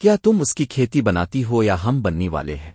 کیا تم اس کی کھیتی بناتی ہو یا ہم بننے والے ہیں؟